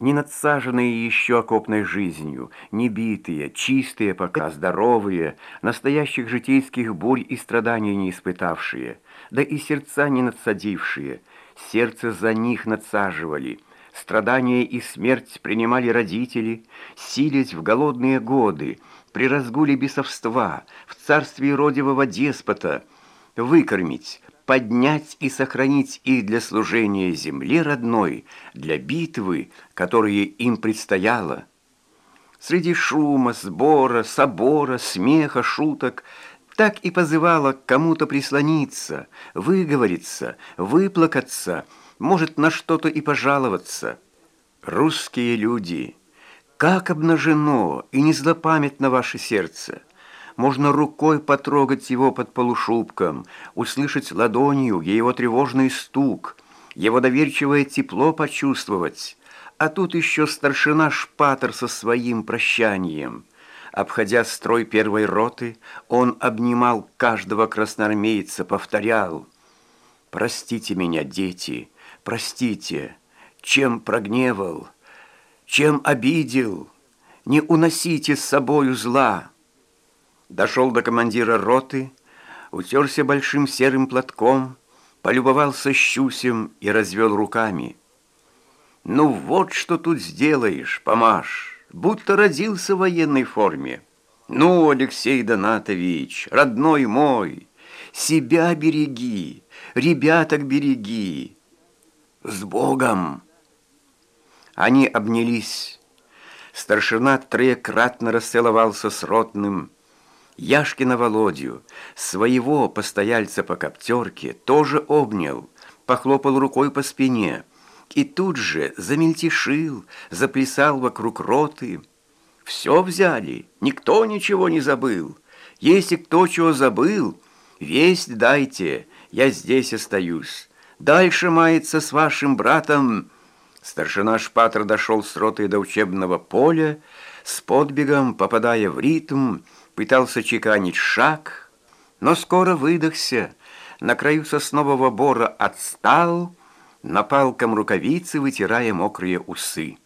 не надсаженные еще окопной жизнью, не битые, чистые пока, здоровые, настоящих житейских бурь и страданий не испытавшие, да и сердца не надсадившие, сердце за них надсаживали, страдания и смерть принимали родители, сились в голодные годы, при разгуле бесовства, в царстве родевого деспота, выкормить, поднять и сохранить их для служения земле родной, для битвы, которые им предстояло. Среди шума, сбора, собора, смеха, шуток так и позывала к кому-то прислониться, выговориться, выплакаться, может, на что-то и пожаловаться. Русские люди, как обнажено и не злопамятно ваше сердце! Можно рукой потрогать его под полушубком, услышать ладонью его тревожный стук, его доверчивое тепло почувствовать. А тут еще старшина Шпатер со своим прощанием. Обходя строй первой роты, он обнимал каждого красноармейца, повторял «Простите меня, дети, простите, чем прогневал, чем обидел, не уносите с собою зла». Дошел до командира роты, утерся большим серым платком, полюбовался щусем и развел руками. «Ну вот что тут сделаешь, помашь, будто родился в военной форме. Ну, Алексей Донатович, родной мой, себя береги, ребяток береги. С Богом!» Они обнялись. Старшина троекратно расцеловался с ротным, Яшкина Володю, своего постояльца по коптерке, тоже обнял, похлопал рукой по спине и тут же замельтешил, заплясал вокруг роты. Все взяли, никто ничего не забыл. Если кто чего забыл, весть дайте, я здесь остаюсь. Дальше мается с вашим братом. Старшина Шпатер дошел с ротой до учебного поля, с подбегом, попадая в ритм, пытался чеканить шаг, но скоро выдохся, на краю соснового бора отстал, на палком рукавицы вытирая мокрые усы.